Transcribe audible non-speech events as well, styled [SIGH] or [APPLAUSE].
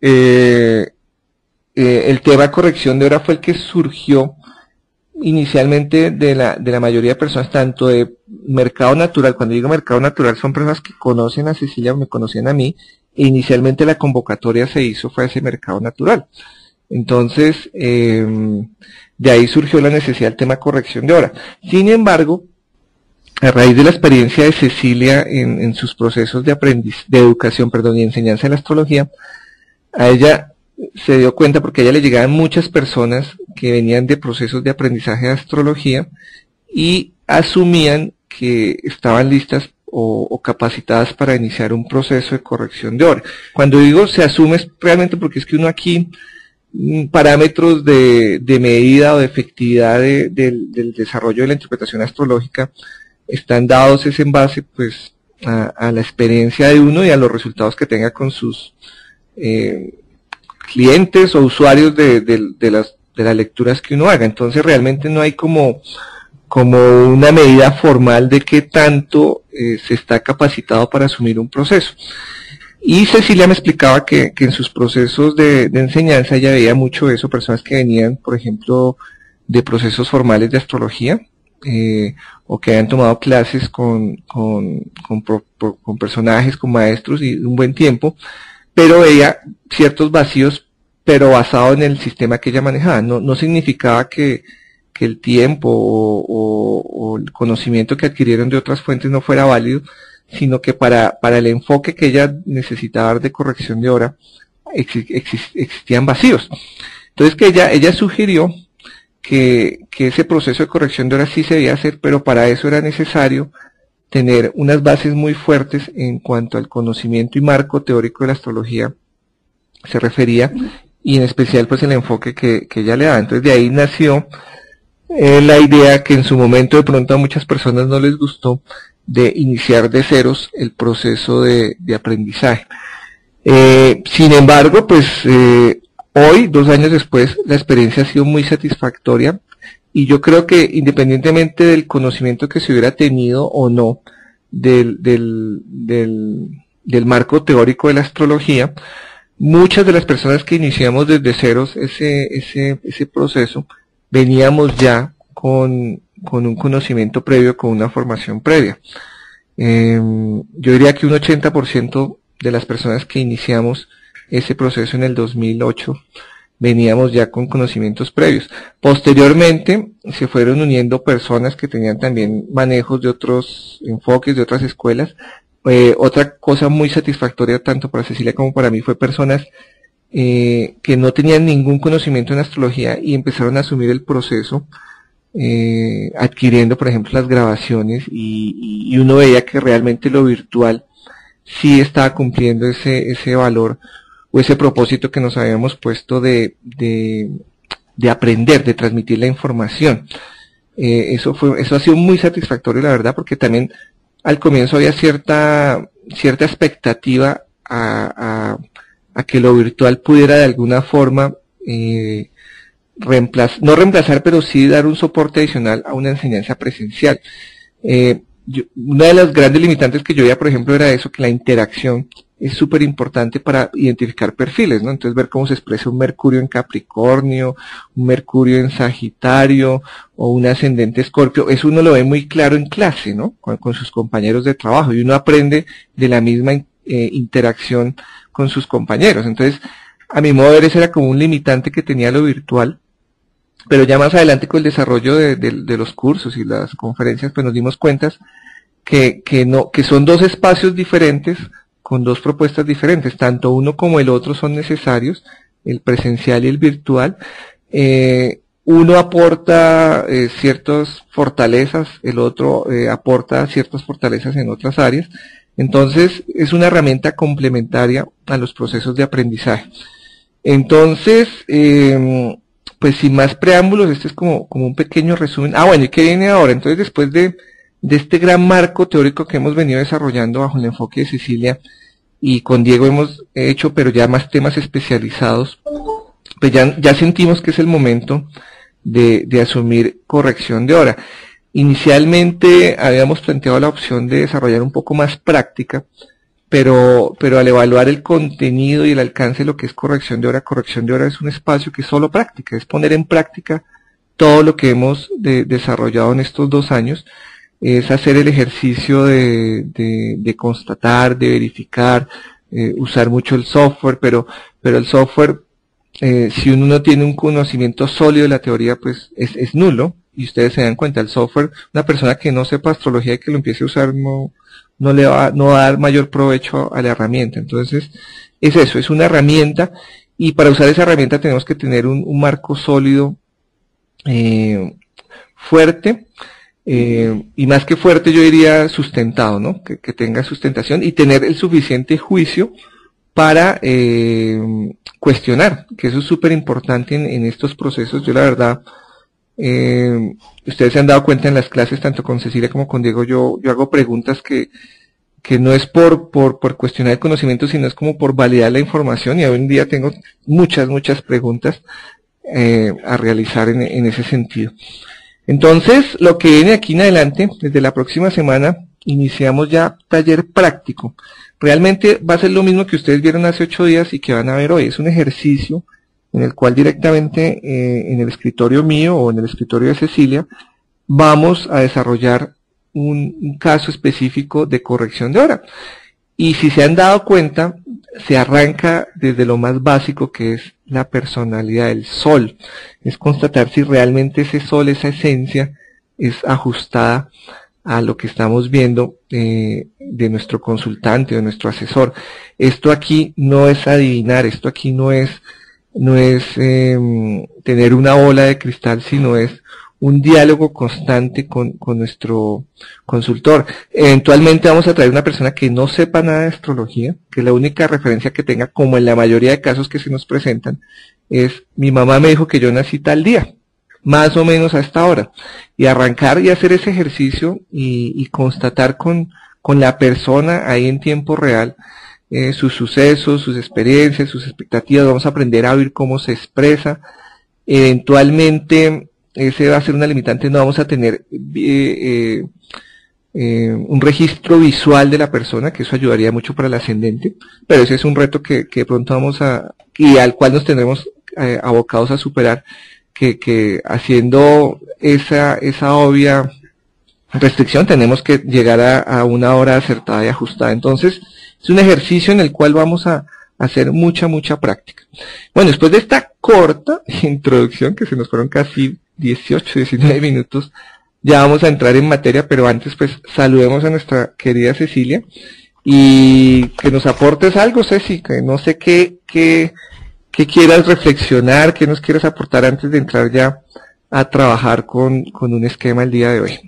eh, eh, el tema corrección de hora fue el que surgió inicialmente de la, de la mayoría de personas, tanto de mercado natural, cuando digo mercado natural son personas que conocen a Cecilia o me conocían a mí, e inicialmente la convocatoria se hizo fue a ese mercado natural. Entonces, em, de ahí surgió la necesidad del tema corrección de hora. Sin embargo, a raíz de la experiencia de Cecilia en, en sus procesos de aprendiz, de educación, perdón, y enseñanza de la astrología, a ella se dio cuenta porque a ella le llegaban muchas personas que venían de procesos de aprendizaje de astrología y asumían que estaban listas o, capacitadas para iniciar un proceso de corrección de hora. Cuando digo se asume es realmente porque es que uno aquí mm, parámetros de, medida o de efectividad del desarrollo de la interpretación astrológica están dados es en base pues a, la experiencia de uno y a los resultados que tenga con sus eh, clientes o usuarios de, las, de las lecturas que uno haga. Entonces realmente no hay como, como una medida formal de qué tanto eh, se está capacitado para asumir un proceso. Y Cecilia me explicaba que, que en sus procesos de, enseñanza ella veía mucho eso, personas que venían, por ejemplo, de procesos formales de astrología, eh, o que habían tomado clases con, con, con personajes, con maestros y un buen tiempo, pero veía ciertos vacíos, pero basado en el sistema que ella manejaba. No, no significaba que, que el tiempo o, el conocimiento que adquirieron de otras fuentes no fuera válido, sino que para, para el enfoque que ella necesitaba dar de corrección de hora, existían vacíos. Entonces que ella, ella sugirió que, que ese proceso de corrección de hora sí se debía hacer, pero para eso era necesario tener unas bases muy fuertes en cuanto al conocimiento y marco teórico de la astrología se refería y en especial pues el enfoque que, que ella le da. Entonces de ahí nació eh, la idea que en su momento de pronto a muchas personas no les gustó de iniciar de ceros el proceso de, de aprendizaje. Eh, sin embargo, pues eh, hoy, dos años después, la experiencia ha sido muy satisfactoria y yo creo que independientemente del conocimiento que se hubiera tenido o no del, del, del, marco teórico de la astrología, muchas de las personas que iniciamos desde ceros ese, ese, ese proceso, veníamos ya con, con un conocimiento previo, con una formación previa. Eh, yo diría que un 80% de las personas que iniciamos ese proceso en el 2008 veníamos ya con conocimientos previos. Posteriormente se fueron uniendo personas que tenían también manejos de otros enfoques, de otras escuelas. Eh, otra cosa muy satisfactoria tanto para Cecilia como para mí fue personas eh, que no tenían ningún conocimiento en astrología y empezaron a asumir el proceso eh, adquiriendo, por ejemplo, las grabaciones y, y, uno veía que realmente lo virtual sí estaba cumpliendo ese, ese valor o ese propósito que nos habíamos puesto de, de, de aprender, de transmitir la información. Eh, eso fue, eso ha sido muy satisfactorio, la verdad, porque también al comienzo había cierta, cierta expectativa a, a, que lo virtual pudiera de alguna forma eh, no reemplazar, pero sí dar un soporte adicional a una enseñanza presencial. Eh, una de las grandes limitantes que yo veía, por ejemplo, era eso, que la interacción es súper importante para identificar perfiles, ¿no? Entonces ver cómo se expresa un Mercurio en Capricornio, un Mercurio en Sagitario o un ascendente Escorpio, eso uno lo ve muy claro en clase, ¿no? Con, sus compañeros de trabajo y uno aprende de la misma eh, interacción con sus compañeros. Entonces, a mi modo de ver, ese era como un limitante que tenía lo virtual, pero ya más adelante con el desarrollo de, de los cursos y las conferencias, pues nos dimos cuenta que, que no, que son dos espacios diferentes, con dos propuestas diferentes, tanto uno como el otro son necesarios, el presencial y el virtual. Eh, uno aporta eh, ciertas fortalezas, el otro eh, aporta ciertas fortalezas en otras áreas. Entonces, es una herramienta complementaria a los procesos de aprendizaje. Entonces, em, pues sin más preámbulos, este es como, como un pequeño resumen. Ah, bueno, ¿y qué viene ahora? Entonces, después de, de este gran marco teórico que hemos venido desarrollando bajo el enfoque de Cecilia y con Diego hemos hecho, pero ya más temas especializados, pues ya, ya sentimos que es el momento de, de asumir corrección de hora. Inicialmente habíamos planteado la opción de desarrollar un poco más práctica, pero, pero al evaluar el contenido y el alcance de lo que es corrección de hora, corrección de hora es un espacio que es solo práctica, es poner en práctica todo lo que hemos desarrollado en estos dos años, es hacer el ejercicio de, de, constatar, de verificar, eh, usar mucho el software, pero, pero el software, eh, si uno no tiene un conocimiento sólido de la teoría, pues es, es nulo, y ustedes se dan cuenta, el software, una persona que no sepa astrología y que lo empiece a usar no, no le va, no va a dar mayor provecho a la herramienta. Entonces, es eso, es una herramienta. Y para usar esa herramienta tenemos que tener un, marco sólido, eh, fuerte, eh, y más que fuerte yo diría sustentado, ¿no? Que, tenga sustentación y tener el suficiente juicio para eh, cuestionar, que eso es súper importante en, estos procesos. Yo la verdad, eh, ustedes se han dado cuenta en las clases, tanto con Cecilia como con Diego, yo, yo hago preguntas que, que no es por, por, por cuestionar el conocimiento, sino es como por validar la información y hoy en día tengo muchas, muchas preguntas eh, a realizar en, en ese sentido. Entonces, lo que viene aquí en adelante, desde la próxima semana, iniciamos ya taller práctico. Realmente va a ser lo mismo que ustedes vieron hace ocho días y que van a ver hoy. Es un ejercicio en el cual directamente eh, en el escritorio mío o en el escritorio de Cecilia vamos a desarrollar un, caso específico de corrección de hora. Y si se han dado cuenta, se arranca desde lo más básico que es la personalidad del sol. Es constatar si realmente ese sol, esa esencia, es ajustada a lo que estamos viendo eh, de nuestro consultante, de nuestro asesor. Esto aquí no es adivinar, esto aquí no es no es em, tener una bola de cristal, sino es un diálogo constante con, con, nuestro consultor. Eventualmente vamos a traer una persona que no sepa nada de astrología, que la única referencia que tenga, como en la mayoría de casos que se nos presentan, es mi mamá me dijo que yo nací tal día, más o menos a esta hora. Y arrancar y hacer ese ejercicio y, y constatar con, con la persona ahí en tiempo real eh, sus sucesos, sus experiencias, sus expectativas, vamos a aprender a oír cómo se expresa. Eventualmente, ese va a ser una limitante, no vamos a tener eh, eh, un registro visual de la persona, que eso ayudaría mucho para el ascendente, pero ese es un reto que, que pronto vamos a, y al cual nos tendremos abocados a superar, que, que haciendo esa, esa obvia restricción tenemos que llegar a una hora acertada y ajustada. Entonces, es un ejercicio en el cual vamos a hacer mucha, mucha práctica. Bueno, después de esta corta [LAUGHS] introducción, que se nos fueron casi 18, 19 minutos, ya vamos a entrar en materia, pero antes pues saludemos a nuestra querida Cecilia y que nos aportes algo, Ceci, que no sé qué, qué, qué quieras reflexionar, qué nos quieras aportar antes de entrar ya a trabajar con, con un esquema el día de hoy.